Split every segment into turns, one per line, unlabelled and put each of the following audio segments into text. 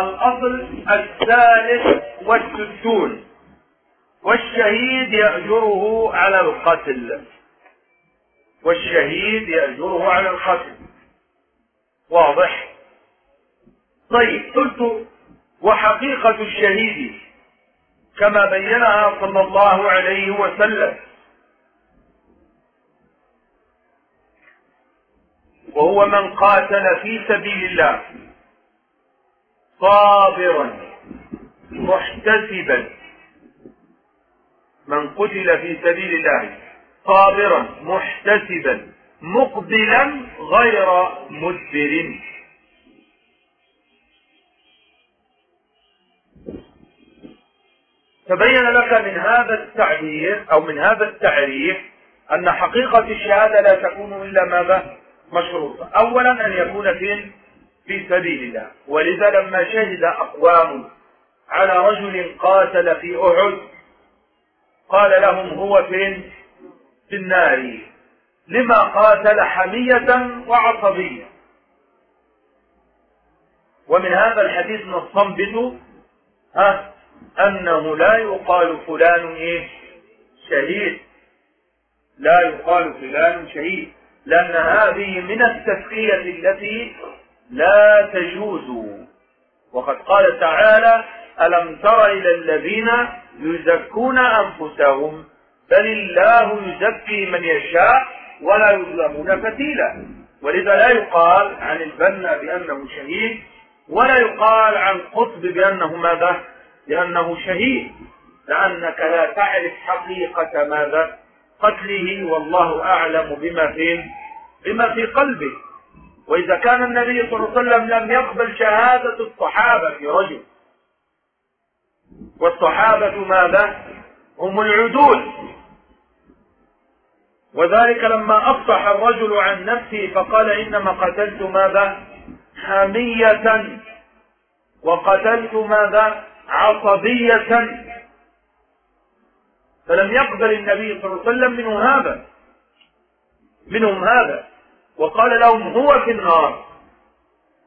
الأصل الثالث والستون والشهيد يأجره على القتل. والشهيد يأجره على القتل. واضح؟ طيب قلت وحقيقة الشهيد كما بينها صلى الله عليه وسلم وهو من قاتل في سبيل الله. صابرا محتسبا. من قتل في سبيل الله صابرا محتسبا مقبلا غير مدبر. تبين لك من هذا التعبير أو من هذا التعريف أن حقيقة الشهادة لا تكون إلا ماذا؟ مشروطة. اولا أن يكون فين في سبيل الله. ولذا لما شهد أقوام على رجل قاتل في أحد قال لهم هو فين في النار. لما قاتل حمية وعصبية. ومن هذا الحديث نستنبط ها أنه لا يقال فلان إيه؟ شهيد. لا يقال فلان شهيد. لأن هذه من التسقية التي لا تجوز وقد قال تعالى ألم تر إلى الذين يزكون أنفسهم بل الله يزكي من يشاء ولا يظلمون فتيلا. ولذا لا يقال عن البنا بأنه شهيد ولا يقال عن قطب بأنه ماذا بأنه شهيد. لأنك لا تعرف حقيقة ماذا قتله والله أعلم بما في بما في قلبه. وإذا كان النبي صلى الله عليه وسلم لم يقبل شهادة الصحابة في رجل والصحابة ماذا؟ هم العدول. وذلك لما أفصح الرجل عن نفسه فقال إنما قتلت ماذا؟ حمية وقتلت ماذا؟ عصبية. فلم يقبل النبي صلى الله عليه وسلم منه هذا منهم هذا. وقال لهم هو في النار.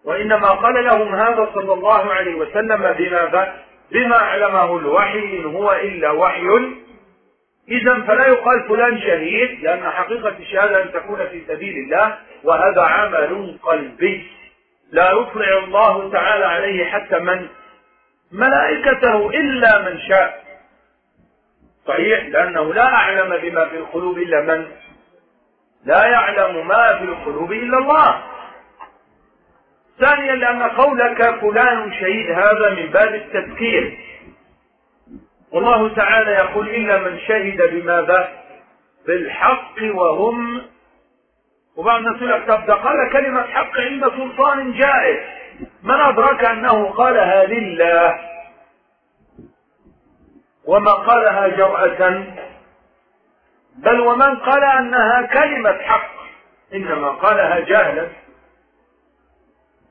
وإنما قال لهم هذا صلى الله عليه وسلم بماذا بما علمه الوحي إن هو إلا وحي. إذا فلا يقال فلان شهيد لأن حقيقة الشهادة أن تكون في سبيل الله وهذا عمل قلبي. لا يطلع الله تعالى عليه حتى من ملائكته إلا من شاء. صحيح؟ لأنه لا أعلم بما في القلوب إلا من لا يعلم ما في القلوب إلا الله. ثانيا لأن قولك فلان شهيد هذا من باب التذكير. والله تعالى يقول إلا من شهد بماذا؟ بالحق وهم. وبعض الناس يقول قال كلمة حق عند سلطان جائر. من أدرك أنه قالها لله وما قالها جرأة بل ومن قال أنها كلمة حق إنما قالها جهلا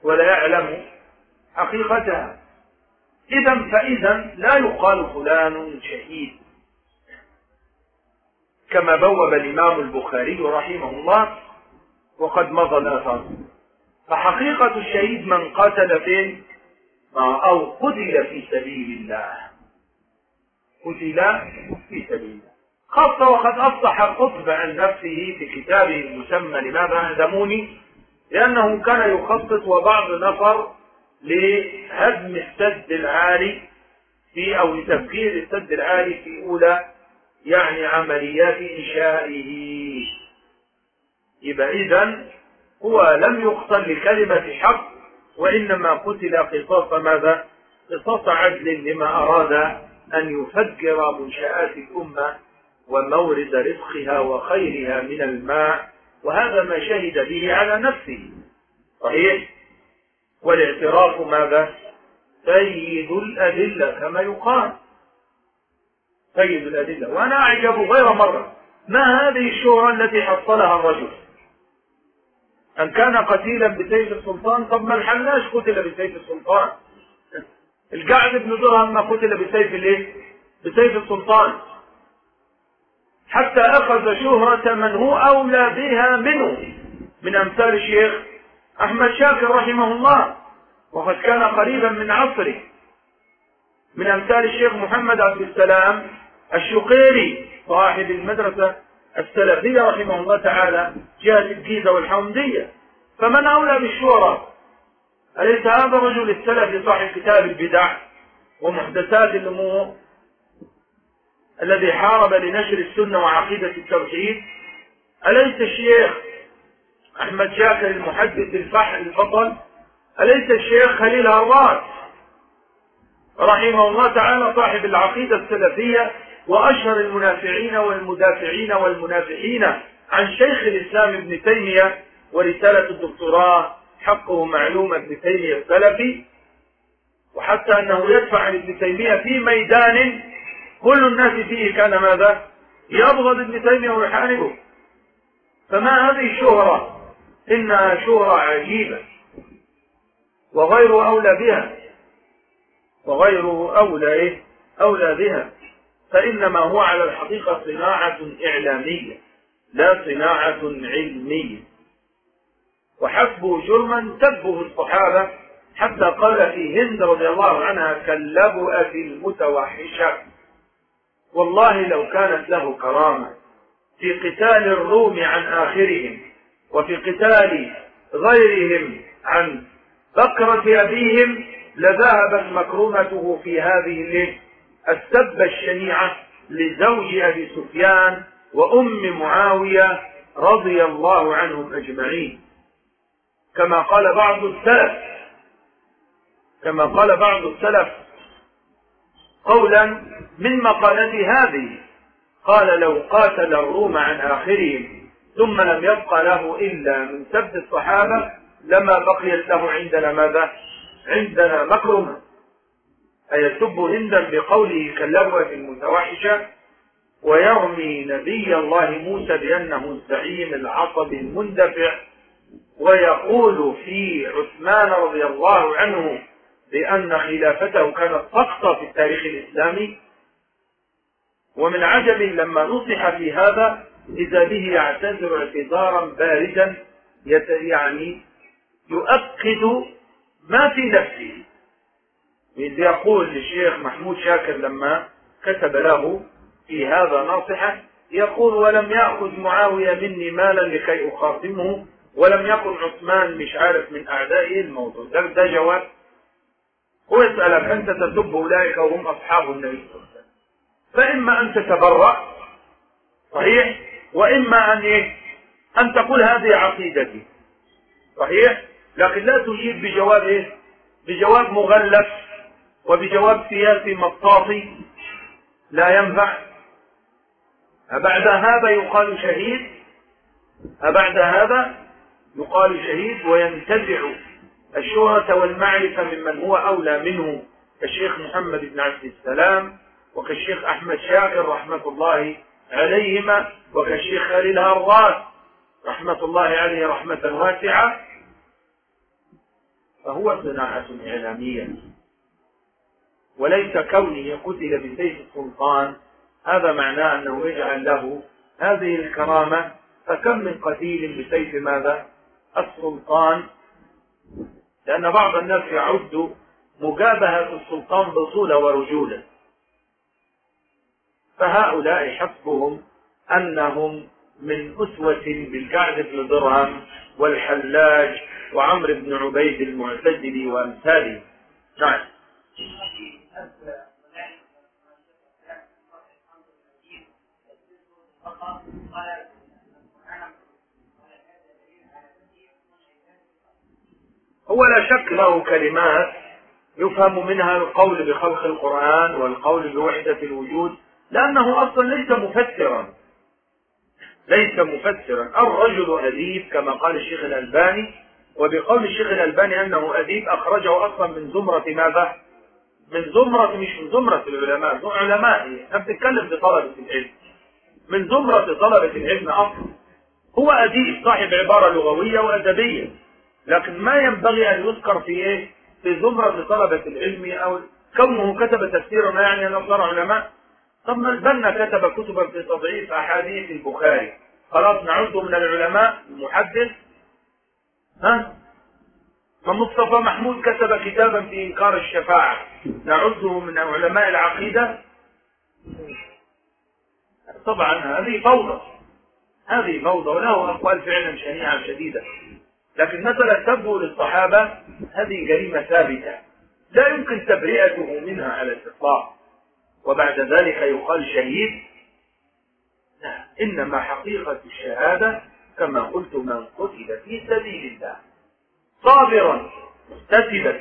ولا يعلم حقيقتها. إذا فإذا لا يقال فلان شهيد. كما بوب الإمام البخاري رحمه الله وقد مضى الآثار فحقيقة الشهيد من قتل فين أو قتل في سبيل الله. قتل في سبيل الله. خاصة وقد أصلح القطب عن نفسه في كتابه المسمى لماذا هزموني لأنه كان يخطط وبعض نفر لهدم السد العالي في أو لتفكير السد العالي في أولى يعني عمليات إنشائه يبقى إذا هو لم يقتل لكلمة حق وإنما قتل قصاص ماذا؟ قصاص عدل لما أراد أن يفجر منشآت الأمة ومورد رزقها وخيرها من الماء وهذا ما شهد به على نفسه. صحيح؟ والاعتراف ماذا؟ سيد الأدلة كما يقال. سيد الأدلة. وأنا أعجب غير مرة. ما هذه الشهرة التي حصلها الرجل؟ أن كان قتيلا بسيف السلطان؟ طب ما الحلاش قتل بسيف السلطان؟ الجعد بن درهم ما قتل بسيف الإيه؟ بسيف السلطان. حتى أخذ شهرة من هو أولى بها منه من أمثال الشيخ أحمد شاكر رحمه الله وقد كان قريبا من عصره. من أمثال الشيخ محمد عبد السلام الشقيري صاحب المدرسة السلفية رحمه الله تعالى جهة الجيزة والحمدية. فمن أولى بالشورى أليس هذا الرجل السلفي صاحب كتاب البدع ومحدثات الأمور الذي حارب لنشر السنة وعقيدة التوحيد. أليس الشيخ أحمد شاكر المحدث الفحل البطل؟ أليس الشيخ خليل هراس رحمه الله تعالى صاحب العقيدة السلفية وأشهر المنافعين والمدافعين والمنافحين عن شيخ الإسلام ابن تيمية ورسالة الدكتوراه حقه معلوم ابن تيمية السلفي. وحتى أنه يدفع عن ابن تيمية في ميدان كل الناس فيه كان ماذا؟ يبغض ابن تيمية ويحاربه فما هذه الشهرة؟ إنها شهرة عجيبة وغير أولى بها وغيره أولى إيه؟ أولى بها فإنما هو على الحقيقة صناعة إعلامية لا صناعة علمية وحسبه جرما سبه الصحابة حتى قال في هند رضي الله عنها كاللبؤة المتوحشة والله لو كانت له كرامة في قتال الروم عن آخرهم وفي قتال غيرهم عن بكرة أبيهم لذهبت مكرمته في هذه السبة الشنيعة لزوج أبي سفيان وأم معاوية رضي الله عنهم أجمعين. كما قال بعض السلف كما قال بعض السلف قولا من مقالته هذه. قال لو قاتل الروم عن آخرهم ثم لم يبق له إلا من سب الصحابة لما بقيت له عندنا ماذا؟ عندنا مكرمة. أيسب هندا بقوله كاللبوة المتوحشة ويرمي نبي الله موسى بأنه الزعيم العصبي المندفع ويقول في عثمان رضي الله عنه بأن خلافته كانت سقطة في التاريخ الإسلامي ومن عجب لما نصح في هذا إذا به يعتذر اعتذارا باردا يعني يؤكد ما في نفسه. إذ يقول للشيخ محمود شاكر لما كتب له في هذا ناصحة يقول ولم يأخذ معاوية مني مالا لكي أخاصمه ولم يكن عثمان مش عارف من أعدائه الموضوع. ده, ده جواب. هو يسألك أنت تسب أولئك وهم أصحاب النبي صلى الله عليه وسلم. فإما أن تتبرأ صحيح؟ وإما أن إيه؟ أن تقول هذه عقيدتي. صحيح؟ لكن لا تجيب بجواب إيه؟ بجواب مغلف وبجواب سياسي مطاطي لا ينفع. أبعد هذا يقال شهيد أبعد هذا يقال شهيد وينتزع الشهرة والمعرفة ممن هو أولى منه كالشيخ محمد بن عبد السلام. وكالشيخ أحمد شاكر رحمة الله عليهما وكالشيخ خليل هراس رحمة الله عليه رحمة واسعة. فهو صناعة إعلامية وليس كونه قتل بسيف السلطان. هذا معناه أنه يجعل له هذه الكرامة فكم من قتيل بسيف ماذا؟ السلطان. لأن بعض الناس يعد مجابهة السلطان بطولة ورجولة. فهؤلاء حسبهم أنهم من أسوة بالكعب بن درهم والحلاج وعمرو بن عبيد المعتدل وأمثاله. نعم. هو لا شك له كلمات يفهم منها القول بخلق القرآن والقول بوحدة الوجود لأنه أصلا ليس مفسرا. ليس مفسرا. الرجل أديب كما قال الشيخ الألباني وبقول الشيخ الألباني أنه أديب أخرجه أصلا من زمرة ماذا؟ من زمرة مش من زمرة العلماء علماء. إحنا بنتكلم بطلبة العلم. من زمرة طلبة العلم أصلا. هو أديب صاحب عبارة لغوية وأدبية. لكن ما ينبغي أن يذكر في إيه؟ في زمرة طلبة العلم أو كونه كتب تفسيرا يعني أنه صار علماء. طب ما البنا كتب كتبا في تضعيف أحاديث البخاري. خلاص نعده من العلماء المحدث. ها؟ فمصطفى محمود كتب كتابا في إنكار الشفاعة. نعده من علماء العقيدة. طبعا هذه فوضى. هذه فوضى وله أقوال فعلا شنيعة شديدة. لكن مثلا سبه للصحابة هذه جريمة ثابتة. لا يمكن تبرئته منها على الإطلاق. وبعد ذلك يقال شهيد. لا إنما حقيقة الشهادة كما قلت من قتل في سبيل الله. صابرا محتسبا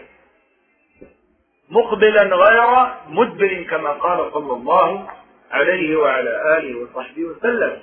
مقبلا غير مدبر كما قال صلى الله عليه وعلى آله وصحبه وسلم.